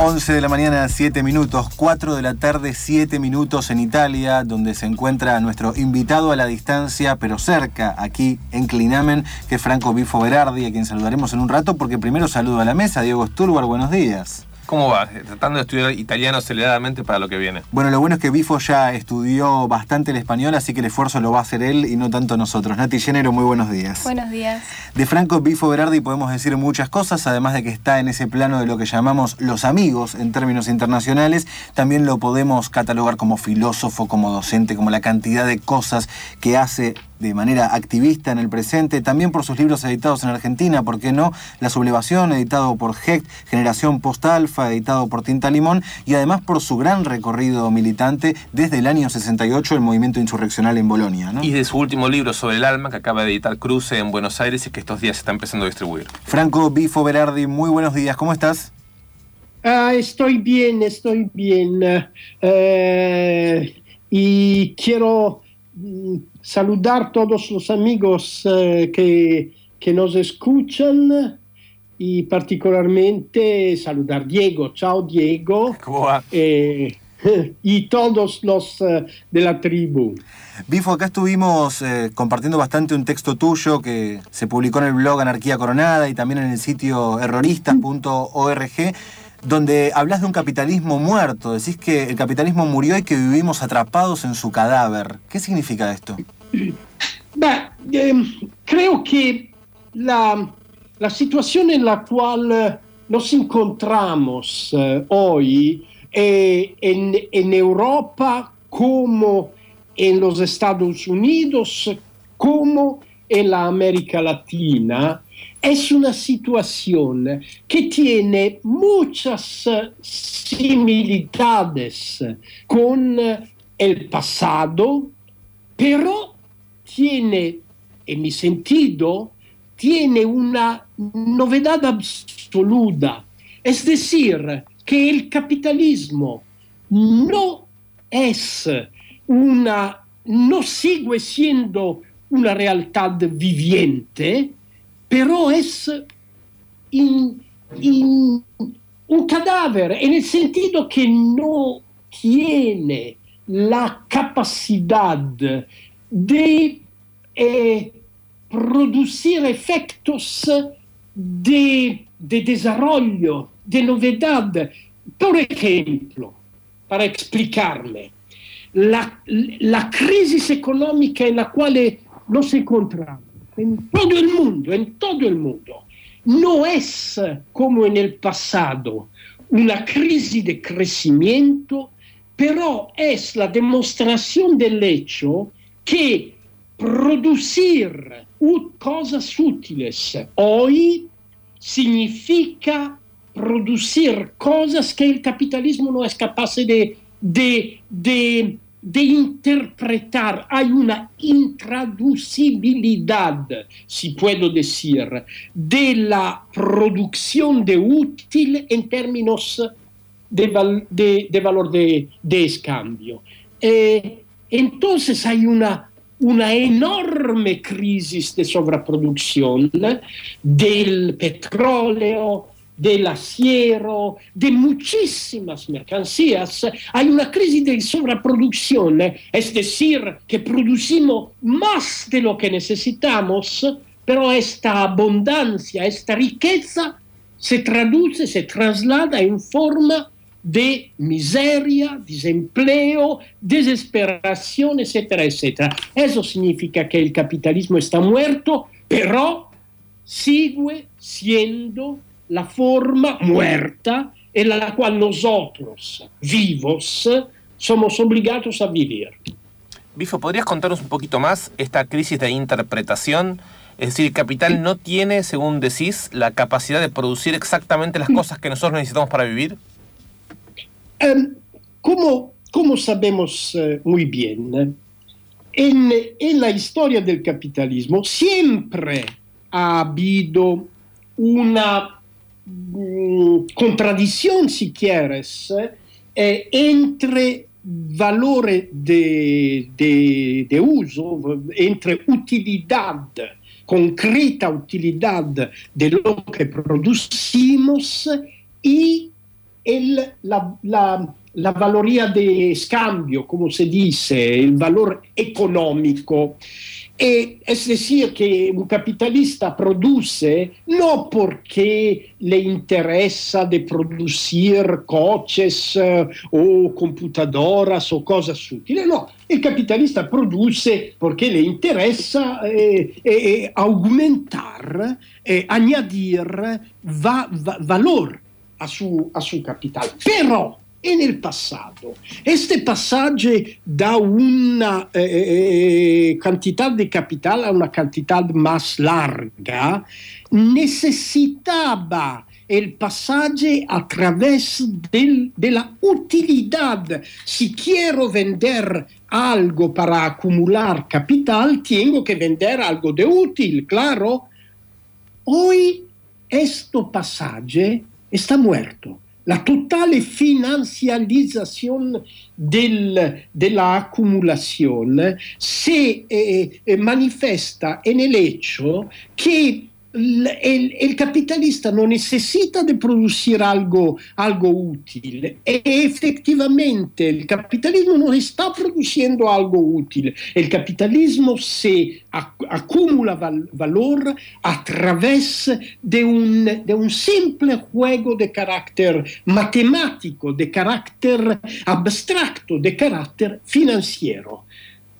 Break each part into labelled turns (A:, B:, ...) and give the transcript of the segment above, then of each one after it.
A: 11 de la mañana, 7 minutos, 4 de la tarde, 7 minutos en Italia, donde se encuentra nuestro invitado a la distancia, pero cerca, aquí en Clinamen, que es Franco Bifo Berardi, a quien saludaremos en un rato, porque primero saludo a la mesa, Diego Sturbar, buenos días.
B: ¿Cómo va? Tratando de estudiar italiano aceleradamente para lo que viene.
A: Bueno, lo bueno es que Bifo ya estudió bastante el español, así que el esfuerzo lo va a hacer él y no tanto nosotros. Nati Género, muy buenos días.
C: Buenos días.
A: De Franco Bifo Berardi podemos decir muchas cosas, además de que está en ese plano de lo que llamamos los amigos en términos internacionales, también lo podemos catalogar como filósofo, como docente, como la cantidad de cosas que hace de manera activista en el presente, también por sus libros editados en Argentina, ¿por qué no? La sublevación, editado por Hecht, Generación Editado por Tinta Limón, y además por su gran recorrido militante desde el año 68, el movimiento insurreccional en Bolonia.
B: Y de su último libro sobre el alma, que acaba de editar Cruce en Buenos Aires y que estos días se está empezando a distribuir.
A: Franco Bifo Berardi, muy buenos días, ¿cómo estás?
D: Ah, estoy bien, estoy bien. Eh, y quiero mm, saludar todos los amigos eh, que, que, nos escuchan y particularmente saludar Diego. Chao Diego.
B: ¿Cómo va?
D: Eh, y todos los uh, de la tribu.
A: Bifo, acá estuvimos eh, compartiendo bastante un texto tuyo que se publicó en el blog Anarquía Coronada y también en el sitio erroristas.org donde hablas de un capitalismo muerto, decís que el capitalismo murió y que vivimos atrapados en su cadáver. ¿Qué significa esto?
D: Eh, creo que la, la, situación en la cual nos encontramos eh, hoy eh, en, Europa como en los Estados Unidos, como en la América Latina, es una situación que tiene muchas similitudes con el pasado, pero tiene, en mi sentido, tiene una novedad absoluta. Es decir, que el capitalismo no es una, no sigue siendo una realidad viviente, in, in un cadáver en el sentido que no tiene la capacidad de eh, producir efectos de, de, desarrollo, de novedad. Por ejemplo, para explicarme, la, la crisis económica en la cual nos encontramos en todo el mundo, en todo el mundo, no es como en el pasado una crisis de crecimiento, pero es la demostración del hecho que producir cosas útiles hoy significa producir cosas que el capitalismo no es capaz de, de, de interpretar, hay una intraducibilidad, si puedo decir, de la producción de útil en términos de, de, valor de, de escambio. Eh, entonces hay una, una enorme crisis de sobreproducción del petróleo, del acero, de muchísimas mercancías, hay una crisis de sobreproducción, es decir, que producimos más de lo que necesitamos, pero esta abundancia, esta riqueza se traduce, se traslada en forma de miseria, desempleo, desesperación, etcétera, etcétera. Eso significa que el capitalismo está muerto, pero sigue siendo la forma muerta en la cual nosotros, vivos, somos obligados a vivir.
B: Bifo, ¿podrías contarnos un poquito más esta crisis de interpretación? Es decir, el capital no tiene, según decís, la capacidad de producir exactamente las cosas que nosotros necesitamos para vivir.
D: Um, como, como, sabemos uh, muy bien, en, en la historia del capitalismo siempre ha habido una Mm, contradicción, si quieres, eh, entre valore de, de, de, uso, entre utilidad, concreta utilidad de lo que producimos y el, la, la, la valoría de cambio, como se dice, el valor económico. E, es decir, que un capitalista produce no porque le interesa de producir coches eh, o computadoras o cosas útiles, no, el capitalista produce porque le interesa eh, eh, aumentar, añadir va, va, valor a su, a su capital. Pero en el pasado. Este pasaje da una eh, eh, eh, cantidad de capital a una cantidad más larga, necesitaba el pasaje a través del, de la utilidad. Si quiero vender algo para acumular capital, tengo que vender algo de útil, claro. Hoy este pasaje está muerto. La totale financiarización del, de la acumulación se eh, eh, manifiesta en el hecho que el, el, capitalista no necesita de producir algo, algo útil. E efectivamente, el capitalismo no está produciendo algo útil. El capitalismo se acumula val, valor a través de un, un simple juego de carácter matemático, de carácter abstracto, de carácter financiero.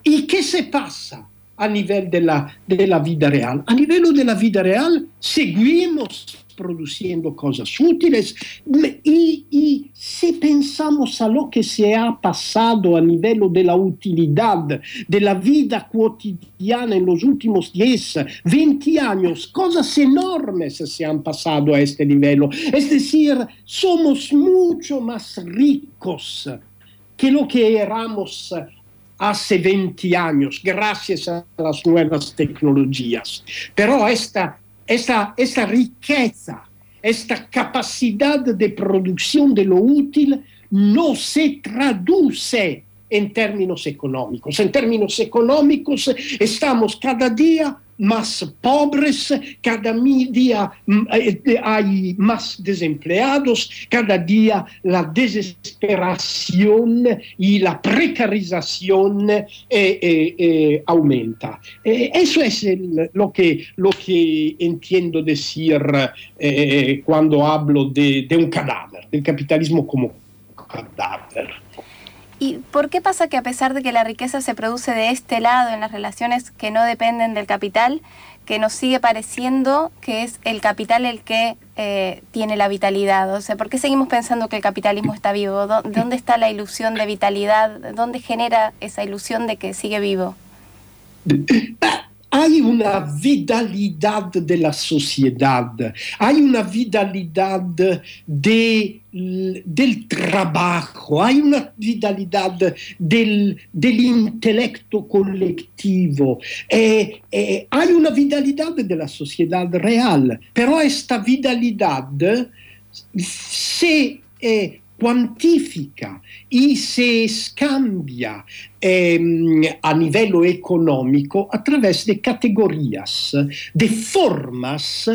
D: ¿Y qué se pasa? A nivel de la, de la real. A nivel de la vida real seguimos produciendo cosas útiles y, y, si a lo que se ha pasado a nivel de la utilidad de la vida cotidiana en los últimos 10, 20 años, cosas enormes se han pasado a este nivel. Es decir, somos mucho más ricos que lo que éramos hace 20 años, gracias a las nuevas tecnologías. Pero esta, esta, esta riqueza, esta capacidad de producción de lo útil no se traduce en términos económicos. En términos económicos estamos cada día más pobres, cada día eh, eh, hay más desempleados, cada día la desesperación y la precarización eh, aumenta. eso es lo, que, lo que entiendo decir cuando hablo de un cadáver, del capitalismo como cadáver.
C: ¿Y por qué pasa que a pesar de que la riqueza se produce de este lado en las relaciones que no dependen del capital, que nos sigue pareciendo que es el capital el que eh, tiene la vitalidad? O sea, ¿por qué seguimos pensando que el capitalismo está vivo? ¿Dónde está la ilusión de vitalidad? ¿Dónde genera esa ilusión de que sigue vivo?
D: hay una vitalidad de la sociedad, hay una vitalidad de, del trabajo, hay una vitalidad del, del intelecto colectivo, eh, eh, hay una vitalidad de la sociedad real, pero esta vitalidad se eh, cuantifica y se cambia eh, a nivel económico a través de categorías, de formas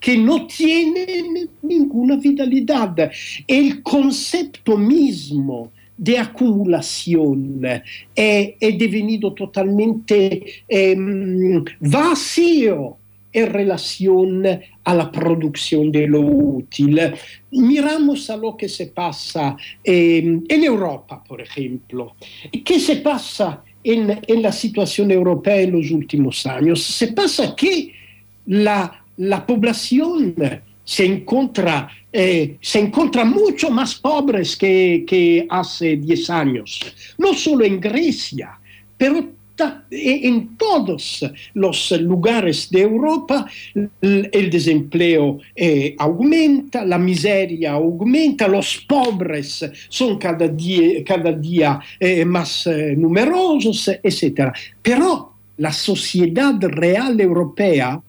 D: que no tienen ninguna vitalidad. El concepto mismo de acumulación è, è divenuto totalmente eh, vacío en relación a la producción de lo útil. Miramos a lo que se pasa eh, en Europa, por ejemplo. ¿Qué se pasa en, en, la situación europea en los últimos años? Se pasa que la, la población se encuentra, eh, se encuentra mucho más pobres que, hace 10 años, no solo en Grecia, pero en todos los lugares de Europa el desempleo eh, aumenta, la miseria aumenta, los pobres son cada día, cada día eh, más numerosos, etc. Pero la sociedad real europea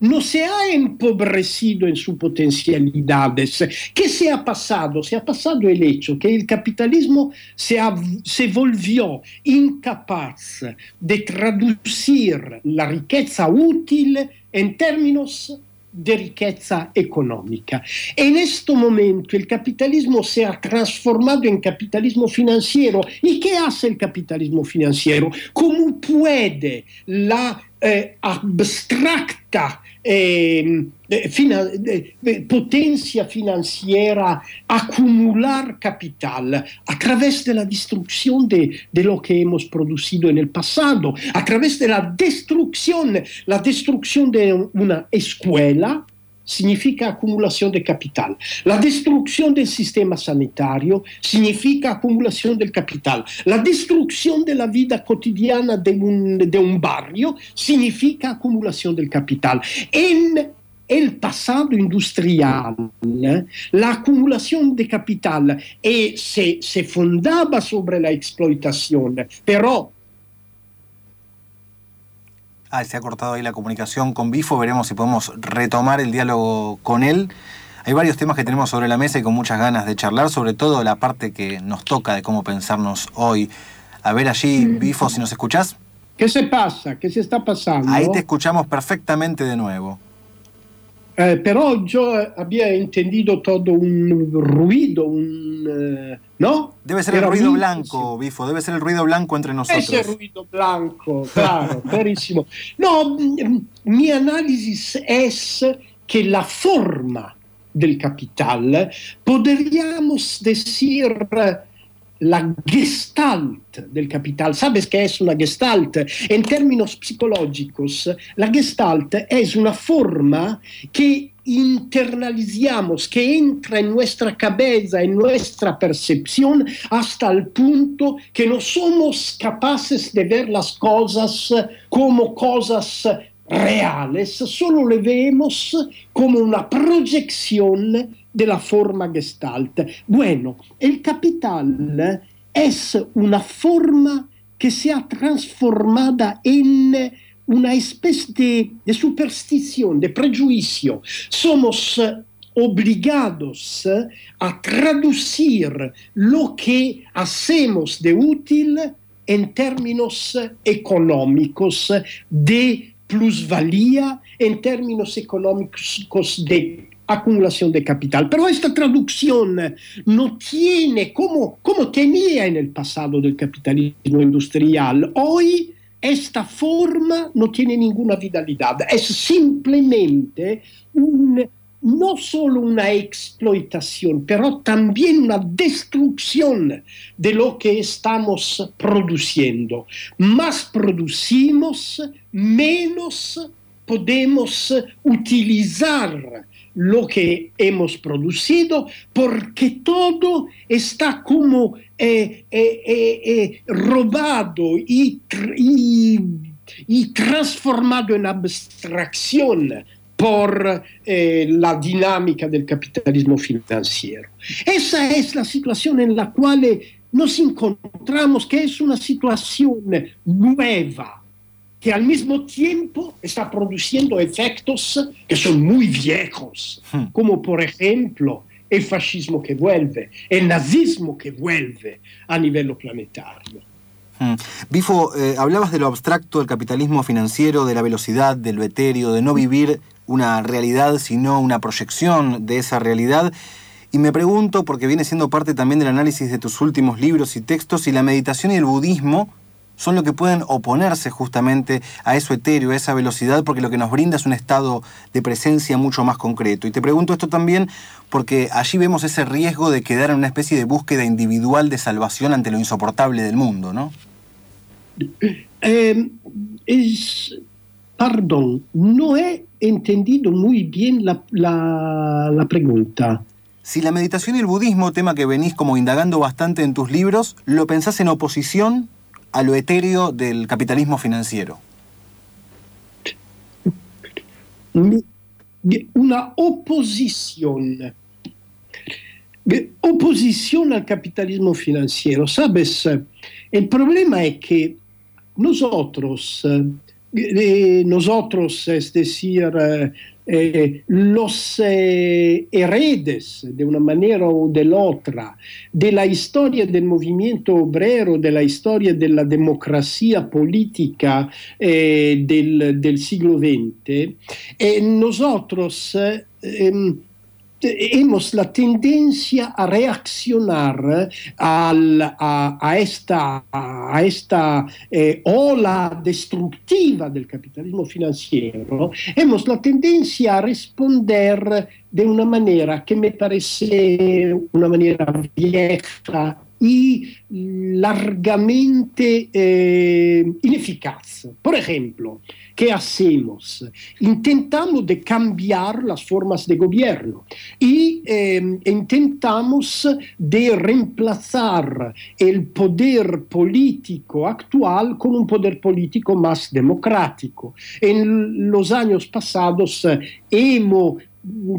D: no se ha empobrecido en sus potencialidades. ¿Qué se ha pasado? Se ha pasado el hecho que el capitalismo se, se volvió incapaz de traducir la riqueza útil en términos de riqueza económica. En este momento el capitalismo se ha transformado en capitalismo financiero. ¿Y qué hace el capitalismo financiero? ¿Cómo puede la eh, abstracta eh, fina, potencia financiera acumular capital a través de la destrucción de, de, lo que hemos producido en el pasado, a través de la destrucción, la destrucción de una escuela, significa acumulación de capital. La destrucción del sistema sanitario significa acumulación del capital. La destrucción de la vida cotidiana de un, barrio significa acumulación del capital. En el pasado industrial, la acumulación de capital eh, se, se fundaba sobre la explotación, pero
A: Ah, se ha cortado ahí la comunicación con Bifo, veremos si podemos retomar el diálogo con él. Hay varios temas que tenemos sobre la mesa y con muchas ganas de charlar, sobre todo la parte que nos toca de cómo pensarnos hoy. A ver allí, Bifo, si nos escuchás.
D: ¿Qué se pasa? ¿Qué se está pasando?
A: Ahí te escuchamos perfectamente de nuevo.
D: Eh, però yo había entendido todo un ruido, un... Eh, ¿no?
A: Debe ser Era el ruido blanco, Bifo, debe ser el ruido blanco entre nosotros.
D: Ese ruido blanco, claro, clarísimo. No, mi análisis es que la forma del capital, podríamos decir la gestalt del capital. ¿Sabes qué es una gestalt? En términos psicológicos, la gestalt es una forma que internalizamos, que entra en nuestra cabeza, en nuestra percepción, hasta el punto que no somos capaces de ver las cosas como cosas reales, solo le vemos como una proyección de la forma gestalt. Bueno, el capital es una forma que se ha transformada en una especie de, de superstición, de prejuicio. Somos obligados a traducir lo que hacemos de útil en términos económicos de plusvalía en términos económicos de acumulación de capital. Pero esta traducción no tiene como, como tenía en el pasado del capitalismo industrial. Hoy esta forma no tiene ninguna vitalidad, es simplemente un no solo una explotación, pero también una destrucción de lo que estamos produciendo. Más producimos, menos podemos utilizar lo que hemos producido porque todo está como eh, eh, eh, robado y, y, y transformado en abstracción por eh, la dinámica del capitalismo financiero. Esa es la situación en la cual nos encontramos, que es una situación nueva, que al mismo tiempo está produciendo efectos que son muy viejos, hmm. como por ejemplo el fascismo que vuelve, el nazismo que vuelve a nivel planetario.
A: Hmm. Bifo, eh, hablabas de lo abstracto del capitalismo financiero, de la velocidad, del etéreo, de no vivir una realidad, sino una proyección de esa realidad. Y me pregunto, porque viene siendo parte también del análisis de tus últimos libros y textos, si la meditación y el budismo son lo que pueden oponerse justamente a eso etéreo, a esa velocidad, porque lo que nos brinda es un estado de presencia mucho más concreto. Y te pregunto esto también porque allí vemos ese riesgo de quedar en una especie de búsqueda individual de salvación ante lo insoportable del mundo, ¿no?
D: Eh, es, perdón, no he entendido muy bien la, la, la pregunta.
A: Si la meditación y el budismo, tema que venís como indagando bastante en tus libros, lo pensás en oposición a lo etéreo del capitalismo financiero?
D: Una oposición. Oposición al capitalismo financiero. Sabes, el problema es que nosotros eh, nosotros, es decir, eh, eh, los eh, heredes de una manera o de la otra de la historia del movimiento obrero, de la historia de la democracia política eh, del, del, siglo XX, nosotros em, hemos la tendencia a reaccionar al, a, a, esta, a esta eh, ola destructiva del capitalismo financiero, hemos la tendencia a responder de una manera que me parece una manera vieja y largamente eh, ineficaz. Por ejemplo, ¿Qué hacemos? Intentamos de cambiar las formas de gobierno y eh, intentamos de reemplazar el poder político actual con un poder político más democrático. En los años pasados hemos,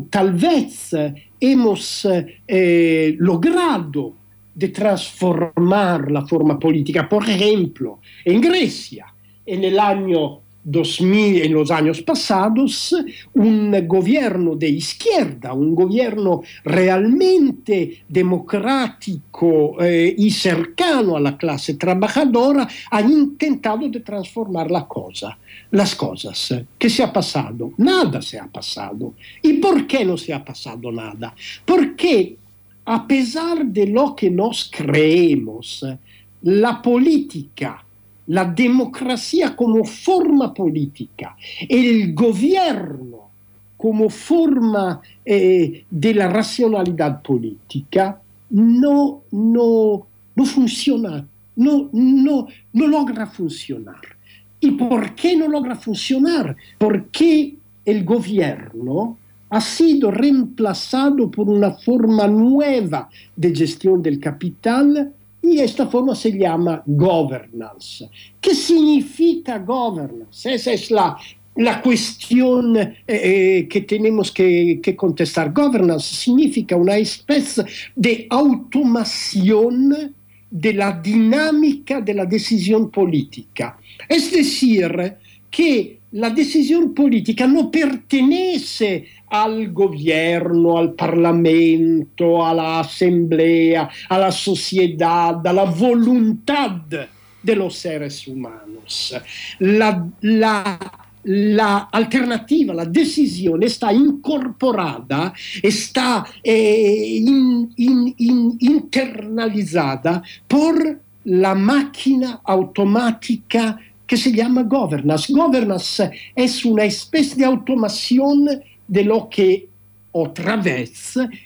D: tal vez, hemos eh, logrado de transformar la forma política. Por ejemplo, en Grecia, en el año 2000, en los años pasados un gobierno de izquierda, un gobierno realmente democrático eh, y cercano a la clase trabajadora, ha intentado de transformar la cosa, las cosas. ¿Qué se ha pasado? Nada se ha pasado. ¿Y por qué no se ha pasado nada? Porque a pesar de lo que nos creemos, la política la democracia como forma política, el gobierno como forma eh, de la racionalidad política, no, no, funciona, no, no, no logra funcionar. ¿Y por qué no logra funcionar? Porque el gobierno ha sido reemplazado por una forma nueva de gestión del capital y esta forma se llama governance. ¿Qué significa governance? Esa es la, la cuestión eh, eh, que tenemos que, que. Governance significa una especie de automación de la dinámica de la decisión política. Es decir, que la decisión política no pertenece al gobierno, al Parlamento, a la Asamblea, a la sociedad, a la voluntad de los seres humanos. La, la, la alternativa, la decisión está incorporada, está eh, in, in, in, internalizada por la máquina automática que se llama governance. Governance es una especie de automación de lo que otra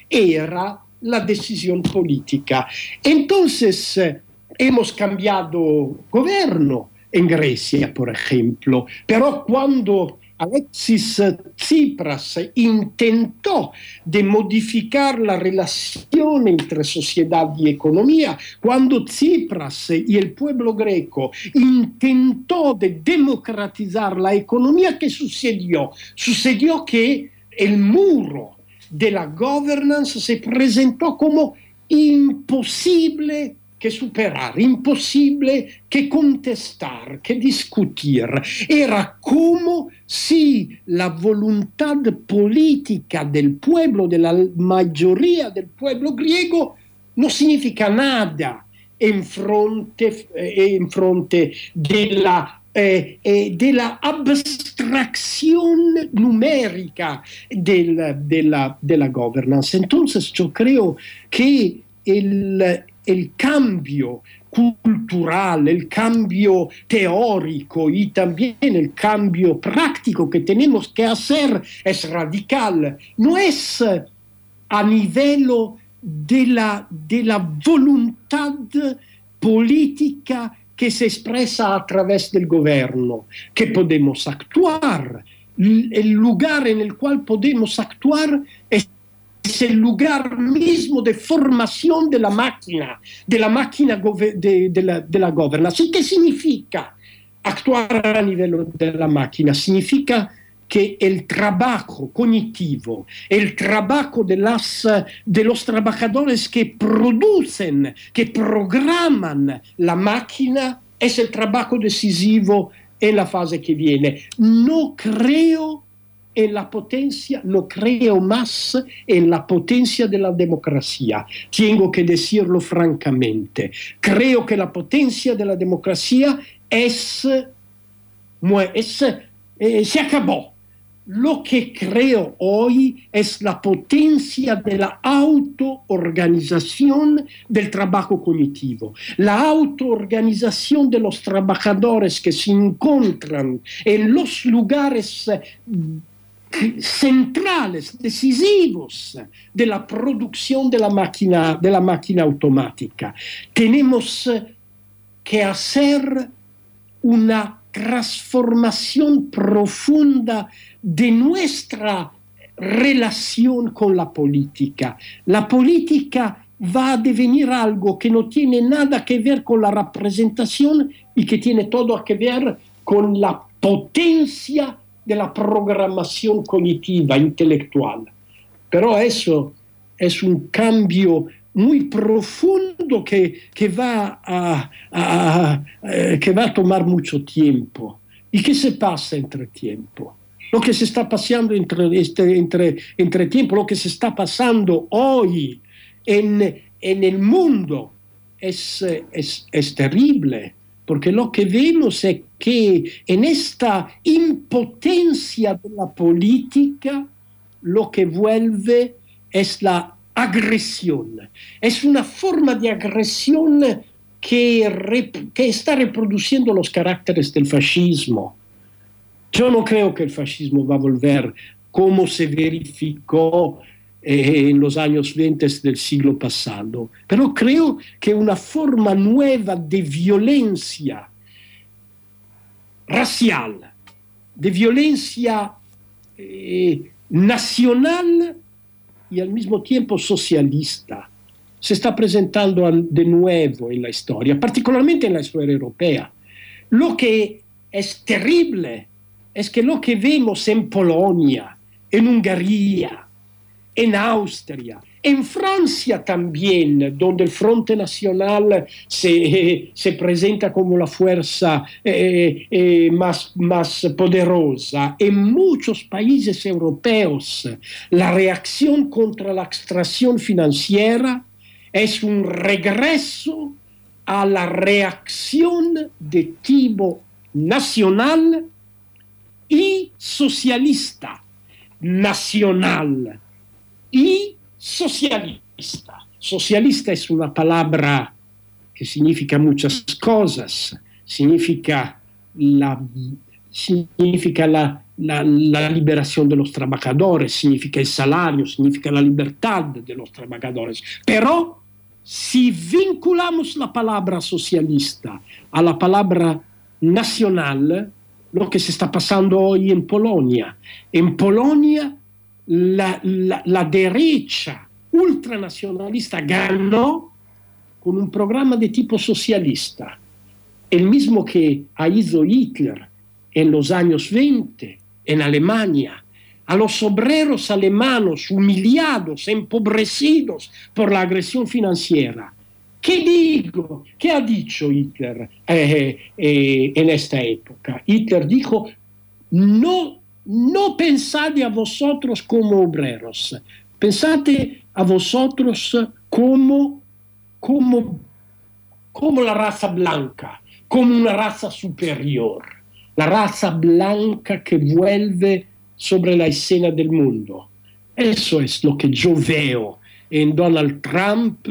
D: era la decisión política. Entonces, hemos cambiado gobierno en Grecia, por ejemplo, pero cuando Alexis Tsipras intentó de modificar la relación entre sociedad y economía, cuando Tsipras y el pueblo greco intentó de democratizar la economía, ¿qué sucedió? Sucedió que el muro de la governance se presentó como imposible que superar, imposible que contestar, que discutir. Era como si la voluntad política del pueblo, de la del pueblo griego, no significa nada en fronte, eh, en fronte de eh, eh, de la abstracción numérica del, de, la, de la governance. Entonces yo creo que el, el cambio cultural, el cambio teórico y también el cambio práctico que tenemos que hacer es radical. No es a nivel de la, de la voluntad política que se expresa a través del gobierno que podemos actuar. El lugar en el cual podemos actuar es el lugar mismo de formación de la máquina, de la máquina de, de, la, de la governance. ¿Qué significa actuar a nivel de la máquina? Significa que el trabajo cognitivo, el trabajo de, las, de los trabajadores que producen, que programan la máquina, es el trabajo decisivo en la fase que viene. No creo en la potencia, no creo más en la potencia de la democracia. Tengo que decirlo francamente. Creo que la potencia de la democracia es, es eh, se acabó. Lo que creo hoy es la potencia de la autoorganización del trabajo cognitivo, la autoorganización de los trabajadores que se encuentran en los lugares centrales, decisivos de la producción de la máquina, de la máquina automática. Tenemos que hacer una transformación profunda de nuestra relación con la política. La política va a devenir algo que no tiene nada que ver con la representación y que tiene todo que ver con la potencia de la programación cognitiva, intelectual. Pero eso es un cambio muy profundo que, que, va a, a, eh, que va a tomar mucho tiempo. ¿Y qué se pasa entre tiempo? Lo que se está pasando entre, este, entre, entre tiempo, lo que se está pasando hoy en, en el mundo es, es, es terrible porque lo que vemos es que en esta impotencia de la política, lo que vuelve es la agresión. Es una forma de agresión que, que está reproduciendo los caracteres del fascismo. Yo no creo que el fascismo va a volver como se verificó eh, en los años 20 del siglo pasado, pero creo que una forma nueva de violencia racial, de violencia eh, nacional y al mismo tiempo socialista, se está presentando de nuevo en la historia, particularmente en la historia europea. Lo que es terrible es que lo que vemos en Polonia, en Hungría, en Austria, en Francia también, donde el Fronte Nacional se, se presenta como la fuerza eh, eh, más poderosa, en muchos países europeos la reacción contra la extracción financiera es un regreso a la reacción de tipo nacional y socialista, nacional y socialista. Socialista es una palabra que significa muchas cosas. Significa la, significa la, la, la, liberación de los trabajadores, significa el salario, significa la libertad de los trabajadores. Pero si vinculamos la palabra socialista a la palabra nacional, lo que se está pasando hoy en Polonia. En Polonia la, la, la derecha ultranacionalista ganó con un programa de tipo socialista, el mismo que ha ido Hitler en los años 20 en Alemania, a los obreros alemanos humiliados, empobrecidos por la agresión financiera. ¿Qué digo? ¿Qué ha dicho Hitler eh, eh, en esta época? Hitler dijo, no no pensad a vosotros como obreros, pensad a vosotros como, como, como la raza blanca, como una raza superior, la raza blanca que vuelve sobre la escena del mundo. Eso es lo que yo veo en Donald Trump,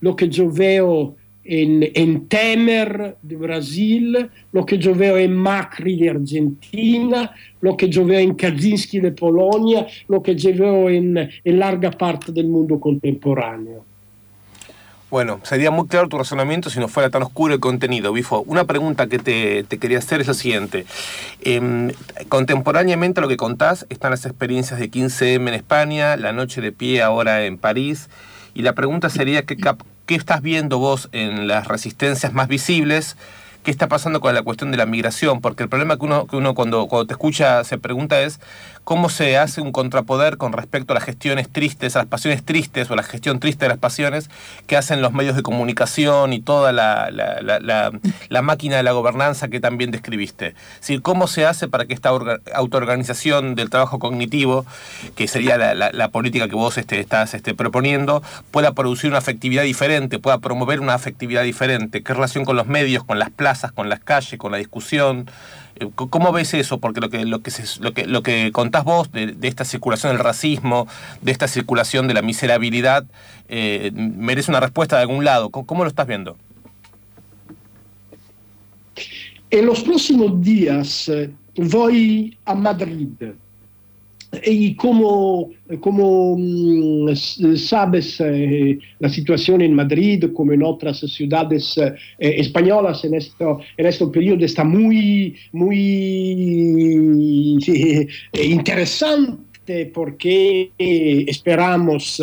D: lo que yo veo en, en, Temer de Brasil, lo que yo veo en Macri de Argentina, lo que yo veo en Kaczynski de Polonia, lo que yo veo en, en larga parte del mundo contemporáneo.
B: Bueno, sería muy claro tu razonamiento si no fuera tan oscuro el contenido, Bifo. Una pregunta que te, te quería hacer es la siguiente. Eh, contemporáneamente lo que contás están las experiencias de 15M en España, la noche de pie ahora en París, y la pregunta sería qué, ¿Qué estás viendo vos en las resistencias más visibles qué está pasando con la cuestión de la migración, porque el problema que uno, que uno cuando, cuando te escucha se pregunta es cómo se hace un contrapoder con respecto a las gestiones tristes, a las pasiones tristes o la gestión triste de las pasiones que hacen los medios de comunicación y toda la, la, máquina de la gobernanza que también describiste. Es decir, cómo se hace para que esta autoorganización del trabajo cognitivo, que sería la, política que vos este, estás este, proponiendo, pueda producir una afectividad diferente, pueda promover una afectividad diferente. ¿Qué relación con los medios, con las plazas, con las calles, con la discusión? Eh, ¿Cómo ves eso? Porque lo que, lo que, lo que, lo que contás vos de, esta circulación del racismo, de esta circulación de la miserabilidad, eh, merece una respuesta de algún lado. ¿Cómo, lo estás viendo?
D: En los próximos días eh, voy a Madrid y como, mm, sabes, eh, la situación en Madrid, como en otras ciudades eh, españolas en, esto, en este periodo está muy, muy interesante porque esperamos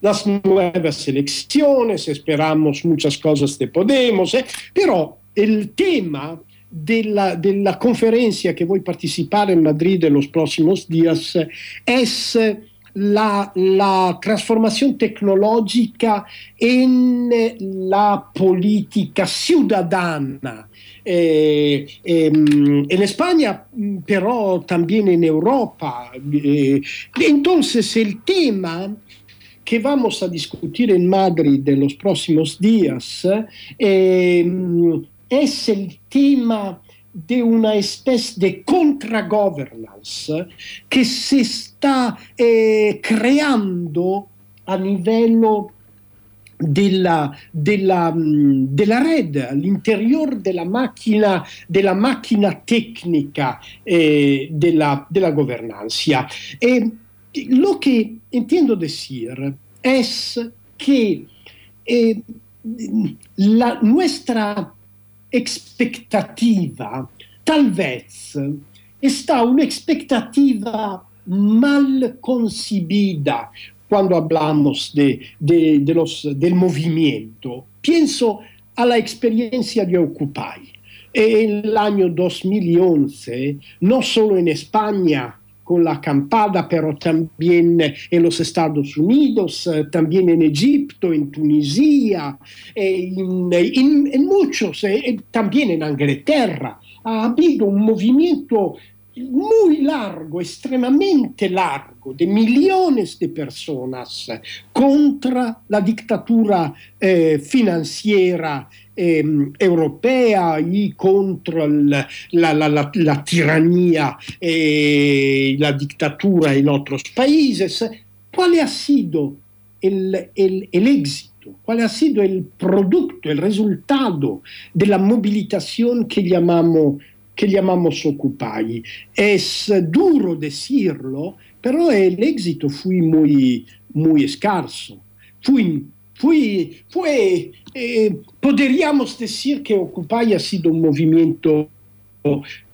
D: las nuevas elecciones, esperamos muchas cosas de Podemos, eh, pero el tema della, della conferencia che vuoi partecipare in Madrid los próximos días es la, la, transformación tecnológica en la política ciudadana. Eh, eh, en España, pero también en Europa. Eh, entonces, el tema que vamos a discutir en Madrid en los próximos días es el tema de una especie de contragovernance que se está eh, creando a nivel de la, de, la, de la, red, all'interior della macchina, della macchina tecnica eh, de, la, de la gobernancia. Eh, lo que entiendo decir es que eh, la, nuestra expectativa, tal vez está una expectativa mal concebida cuando hablamos de, de, de los, del movimiento. Pienso a la experiencia de Occupy. En el año 2011, no solo en España, con la acampada, pero también en los Estados Unidos, también en Egipto, en Tunisia, en, en, en muchos, también en Inglaterra. Ha habido un movimiento muy largo, extremadamente largo, de millones de personas contra la dictadura eh, financiera eh, europea y contra la, la, la, la tiranía y la dictadura en otros países. ¿Cuál ha sido el, el, éxito? ¿Cuál ha sido el producto, el resultado de la movilización que llamamos que llamamos Occupy. Es duro decirlo, el éxito fue muy, muy escaso. Fue, fue eh, podríamos decir que Occupy ha sido un movimiento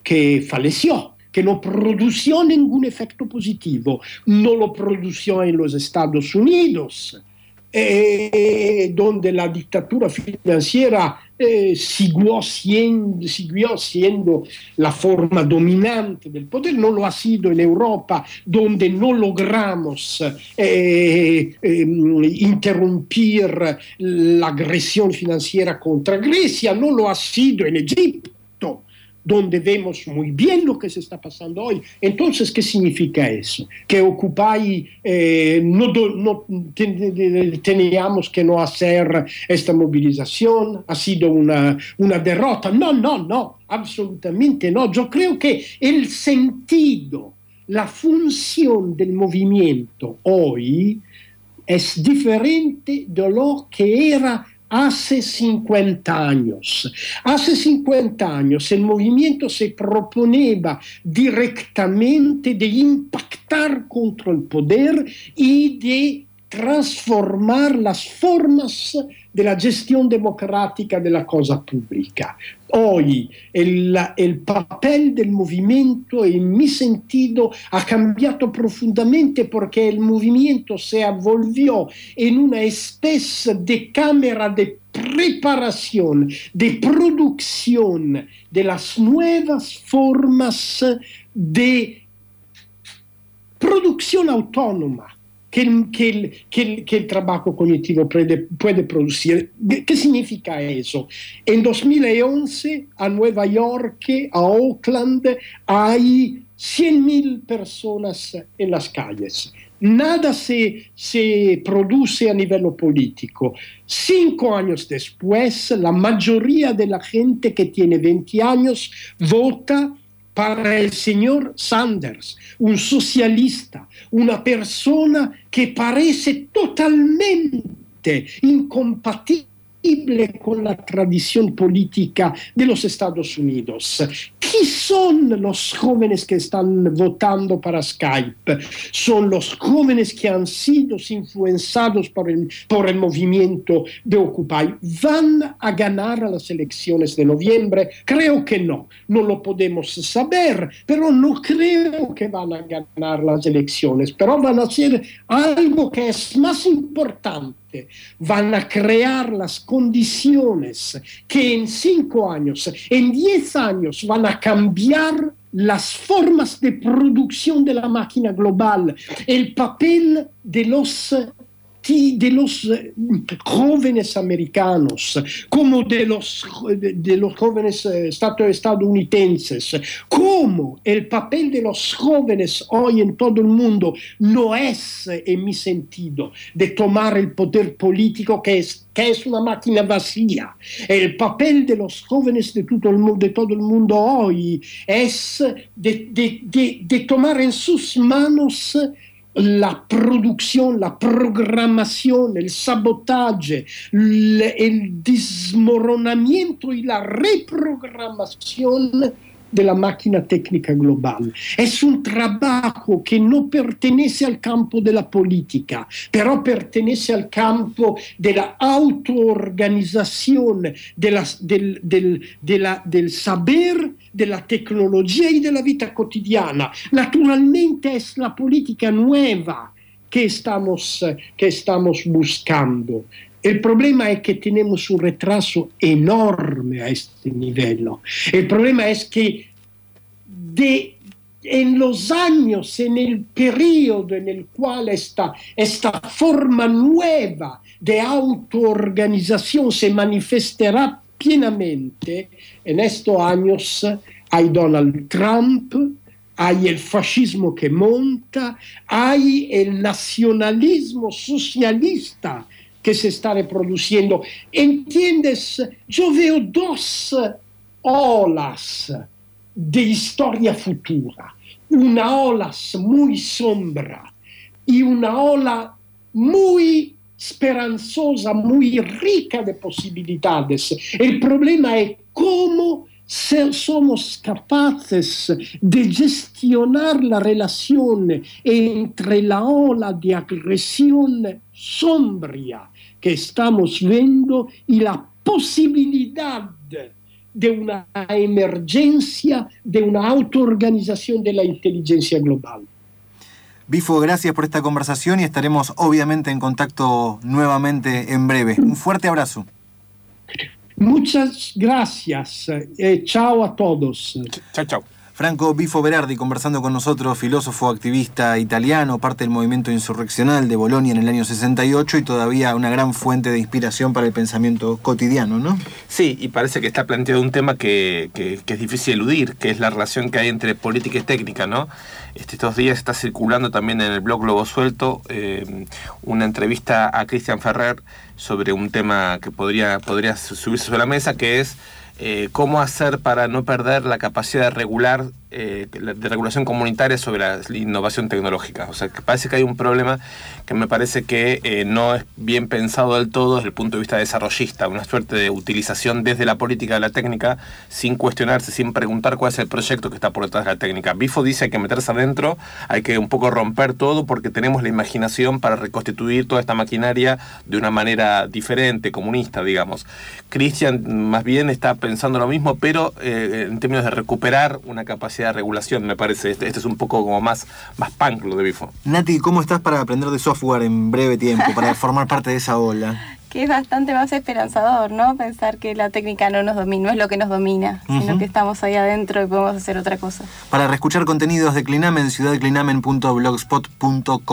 D: que falleció que no produjo ningún efecto positivo, no lo produjo en los Estados Unidos, eh, donde la dictadura financiera eh, siguió, siendo, siguió, siendo, la forma dominante del poder, no lo ha sido en Europa, donde no logramos eh, eh, interrumpir la agresión financiera Grecia, no lo ha sido en Egipto donde vemos muy bien lo que se está pasando hoy. Entonces, ¿qué significa eso? Que Occupy eh, no, no teníamos que no hacer esta movilización, ha sido una, una derrota. No, no, no, absolutamente no. Yo creo que el sentido, la función del movimiento hoy es diferente de lo que era hace 50 años. Hace 50 años el movimiento se proponeva directamente de impactar contra el poder y de transformar las formas de la gestión democrática de la cosa pública. Hoy el, el, papel del movimiento, en mi sentido, ha cambiado profundamente porque el movimiento se volvió en una especie de cámara de preparación, de producción de las nuevas formas de producción autónoma que el, que el, que el, que el trabajo cognitivo puede, puede, producir. ¿Qué significa eso? En 2011 a Nueva York, a Oakland, hay 100.000 personas en las calles. Nada se, se produce a nivel político. Cinco años después, la mayoría de la gente que tiene 20 años vota para el señor Sanders, un socialista, una persona que parece totalmente incompatible con la tradición política de los Estados Unidos. ¿Qué son los jóvenes que están votando para Skype? Son los jóvenes que han sido influenciados por el, por el movimiento de Occupy. ¿Van a ganar las elecciones de noviembre? Creo que no. No lo podemos saber, pero no creo que van a ganar las elecciones. Pero van a hacer algo que es más importante van a crear las condiciones que en cinco años, en diez años van a cambiar las formas de producción de la máquina global, el papel de los de los eh, jóvenes americanos, como de los, de los jóvenes eh, estadounidenses, como el papel de los jóvenes hoy en todo el mundo no es, en mi sentido, de tomar el poder político que es, que es una máquina vacía. El papel de los jóvenes de todo el mundo, de todo el mundo hoy es de, de, de tomar en sus manos la producción, la programación, el sabotaje, el desmoronamiento y la reprogramación de la máquina técnica global. Es un trabajo que no pertenece al campo de la política, pero pertenece al campo de la autoorganización, de del, del, de la, del saber de la tecnología y de la vida cotidiana. Naturalmente es la que estamos, que estamos buscando. El problema es que tenemos un retraso enorme a este nivel. El problema es que de, en los años, en periodo en el cual esta, esta forma nueva de autoorganización se manifestará plenamente, en estos años hay Donald Trump, hay el fascismo que monta, hay el nacionalismo socialista que se está reproduciendo. ¿Entiendes? Yo veo dos olas de historia futura. Una ola muy sombra y una ola muy speranzosa, muy rica de posibilidades. El problema es cómo somos capaces de gestionar la relación entre la ola de agresión sombria que estamos viendo y la posibilidad de una emergencia, de una autoorganización de la inteligencia global.
A: Bifo, gracias por esta conversación y estaremos obviamente en contacto nuevamente en breve. Un fuerte abrazo.
D: Muchas gracias. Eh, chao a todos.
B: Chao, chao.
A: Franco Bifo Berardi conversando con nosotros, filósofo, activista italiano, parte del movimiento insurreccional de Bolonia en el año 68 y todavía una gran fuente de inspiración para el pensamiento cotidiano, ¿no?
B: Sí, y parece que está planteado un tema que, es difícil eludir, que es la relación que hay entre política y técnica, ¿no? Este, estos días está circulando también en el blog Globo Suelto eh, una entrevista a Cristian Ferrer sobre un tema que podría, podría subirse sobre la mesa, que es eh, cómo hacer para no perder la capacidad de regular eh, de regulación comunitaria sobre la innovación tecnológica. O sea, parece que hay un problema que me parece que eh, no es bien pensado del todo desde el punto de vista desarrollista, una suerte de utilización desde la política de la técnica sin cuestionarse, sin preguntar cuál es el proyecto que está por detrás de la técnica. Bifo dice que hay que meterse adentro, hay que un poco romper todo porque tenemos la imaginación para reconstituir toda esta maquinaria de una manera diferente, comunista, digamos. Christian más bien está pensando lo mismo, pero eh, en términos de recuperar una capacidad regulación, me parece. Este, este, es un poco como más, más punk lo de Bifo.
A: Nati, ¿cómo estás para aprender de software en breve tiempo, para formar parte de esa ola?
C: que es bastante más esperanzador, ¿no? Pensar que la técnica no nos domina, no es lo que nos domina, sino que estamos ahí adentro y podemos hacer otra cosa.
A: Para reescuchar contenidos de Clinamen, ciudadclinamen.blogspot.com